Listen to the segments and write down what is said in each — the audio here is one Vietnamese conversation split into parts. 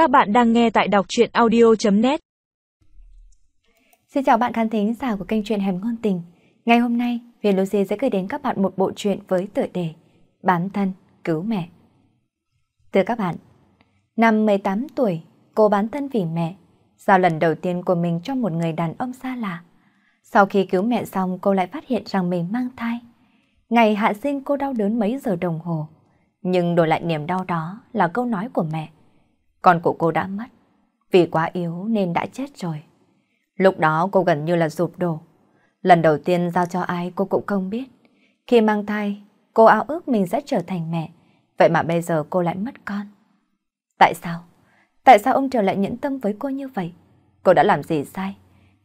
Các bạn đang nghe tại đọc truyện audio.net Xin chào bạn khán thính giả của kênh truyện Hẻm Ngôn Tình. Ngày hôm nay, Huyền Lucy sẽ gửi đến các bạn một bộ truyện với tựa đề Bán thân, cứu mẹ. Thưa các bạn, năm 18 tuổi, cô bán thân vì mẹ, giao lần đầu tiên của mình cho một người đàn ông xa lạ. Sau khi cứu mẹ xong, cô lại phát hiện rằng mình mang thai. Ngày hạ sinh cô đau đớn mấy giờ đồng hồ, nhưng đổi lại niềm đau đó là câu nói của mẹ. Con của cô đã mất, vì quá yếu nên đã chết rồi. Lúc đó cô gần như là sụp đổ. Lần đầu tiên giao cho ai cô cũng không biết. Khi mang thai, cô ao ước mình sẽ trở thành mẹ. Vậy mà bây giờ cô lại mất con. Tại sao? Tại sao ông trời lại nhẫn tâm với cô như vậy? Cô đã làm gì sai?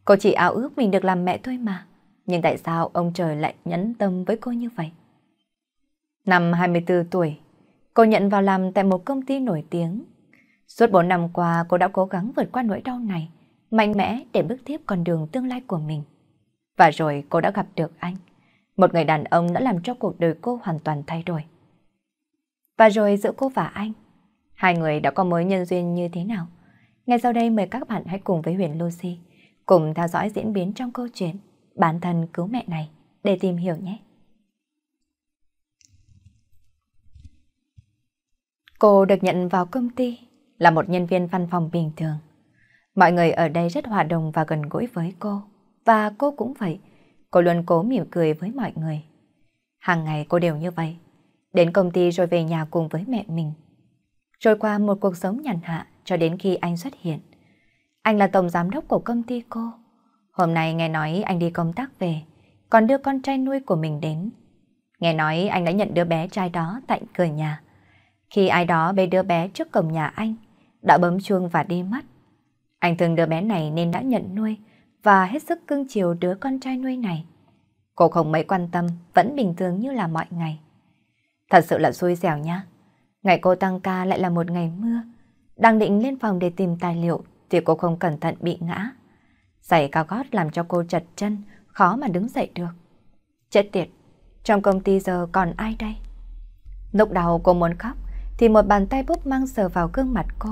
Cô chỉ ao ước mình được làm mẹ thôi mà. Nhưng tại sao ông trời lại nhẫn tâm với cô như vậy? Năm 24 tuổi, cô nhận vào làm tại một công ty nổi tiếng. Suốt 4 năm qua cô đã cố gắng vượt qua nỗi đau này, mạnh mẽ để bước tiếp con đường tương lai của mình. Và rồi cô đã gặp được anh, một người đàn ông đã làm cho cuộc đời cô hoàn toàn thay đổi. Và rồi giữa cô và anh, hai người đã có mối nhân duyên như thế nào? Ngay sau đây mời các bạn hãy cùng với Huyền Lucy cùng theo dõi diễn biến trong câu chuyện Bản thân cứu mẹ này để tìm hiểu nhé. Cô được nhận vào công ty là một nhân viên văn phòng bình thường. Mọi người ở đây rất hòa đồng và gần gũi với cô. Và cô cũng vậy. Cô luôn cố mỉm cười với mọi người. Hàng ngày cô đều như vậy. Đến công ty rồi về nhà cùng với mẹ mình. Rồi qua một cuộc sống nhàn hạ cho đến khi anh xuất hiện. Anh là tổng giám đốc của công ty cô. Hôm nay nghe nói anh đi công tác về, còn đưa con trai nuôi của mình đến. Nghe nói anh đã nhận đứa bé trai đó tại cửa nhà. Khi ai đó bê đứa bé trước cổng nhà anh, đã bấm chuông và đi mất. Anh thương đứa bé này nên đã nhận nuôi và hết sức cưng chiều đứa con trai nuôi này. Cô không mấy quan tâm, vẫn bình thường như là mọi ngày. Thật sự là xui xẻo nhá. Ngày cô tăng ca lại là một ngày mưa. Đang định lên phòng để tìm tài liệu thì cô không cẩn thận bị ngã. Giày cao gót làm cho cô chật chân, khó mà đứng dậy được. Chết tiệt, trong công ty giờ còn ai đây? Lúc đầu cô muốn khóc, thì một bàn tay búp mang sờ vào gương mặt cô.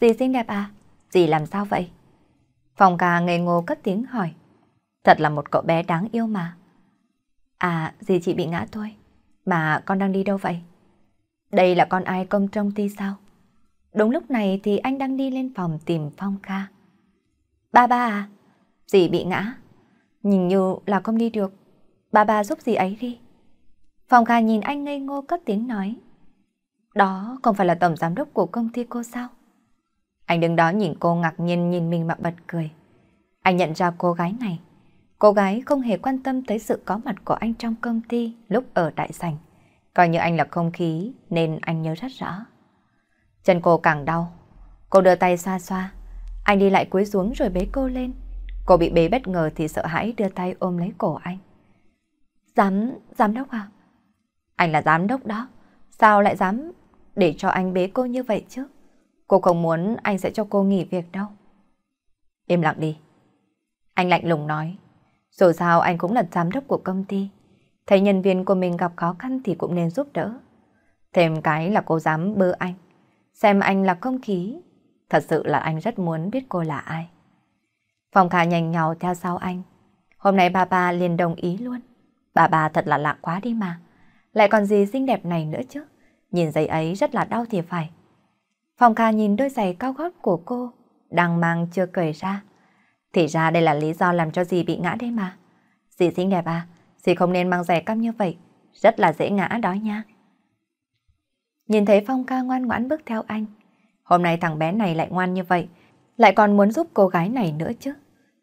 Dì xinh đẹp à? Dì làm sao vậy? Phòng ca ngây ngô cất tiếng hỏi. Thật là một cậu bé đáng yêu mà. À, dì chị bị ngã thôi. Mà con đang đi đâu vậy? Đây là con ai công trong ty sao? Đúng lúc này thì anh đang đi lên phòng tìm Phong Kha. Ba ba à? Dì bị ngã. Nhìn như là không đi được. Ba ba giúp dì ấy đi. Phong Kha nhìn anh ngây ngô cất tiếng nói. Đó không phải là tổng giám đốc của công ty cô sao? Anh đứng đó nhìn cô ngạc nhiên nhìn mình mà bật cười. Anh nhận ra cô gái này. Cô gái không hề quan tâm tới sự có mặt của anh trong công ty lúc ở đại sảnh. Coi như anh là không khí nên anh nhớ rất rõ. Chân cô càng đau. Cô đưa tay xoa xoa. Anh đi lại cúi xuống rồi bế cô lên. Cô bị bế bất ngờ thì sợ hãi đưa tay ôm lấy cổ anh. Giám, giám đốc à? Anh là giám đốc đó. Sao lại dám để cho anh bế cô như vậy chứ? Cô không muốn anh sẽ cho cô nghỉ việc đâu. Im lặng đi. Anh lạnh lùng nói. Dù sao anh cũng là giám đốc của công ty. Thấy nhân viên của mình gặp khó khăn thì cũng nên giúp đỡ. Thêm cái là cô dám bơ anh. Xem anh là không khí. Thật sự là anh rất muốn biết cô là ai. Phòng khả nhanh nhào theo sau anh. Hôm nay bà bà liền đồng ý luôn. Bà bà thật là lạ quá đi mà. Lại còn gì xinh đẹp này nữa chứ. Nhìn giấy ấy rất là đau thì phải. Phong Kha nhìn đôi giày cao gót của cô, đang mang chưa cởi ra. Thì ra đây là lý do làm cho dì bị ngã đấy mà. Dì xinh đẹp à, dì không nên mang giày căm như vậy, rất là dễ ngã đó nha. Nhìn thấy Phong ca ngoan ngoãn bước theo anh. Hôm nay thằng bé này lại ngoan như vậy, lại còn muốn giúp cô gái này nữa chứ.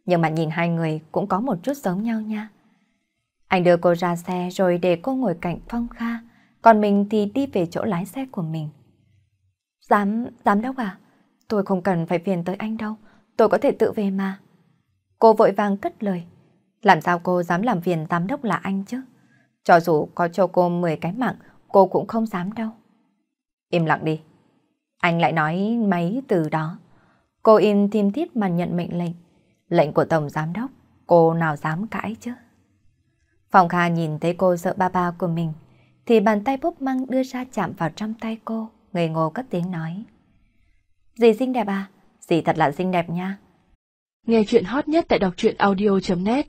Nhưng mà nhìn hai người cũng có một chút giống nhau nha. Anh đưa cô ra xe rồi để cô ngồi cạnh Phong Kha, còn mình thì đi về chỗ lái xe của mình. Giám, giám đốc à? Tôi không cần phải phiền tới anh đâu, tôi có thể tự về mà. Cô vội vàng cất lời. Làm sao cô dám làm phiền giám đốc là anh chứ? Cho dù có cho cô 10 cái mạng, cô cũng không dám đâu. Im lặng đi. Anh lại nói mấy từ đó. Cô im tim thiết mà nhận mệnh lệnh. Lệnh của Tổng Giám Đốc, cô nào dám cãi chứ? Phòng Kha nhìn thấy cô sợ ba ba của mình, thì bàn tay búp măng đưa ra chạm vào trong tay cô, ngây ngô cất tiếng nói. Dì xinh đẹp à? Dì thật là xinh đẹp nha. Nghe chuyện hot nhất tại đọc truyện audio.net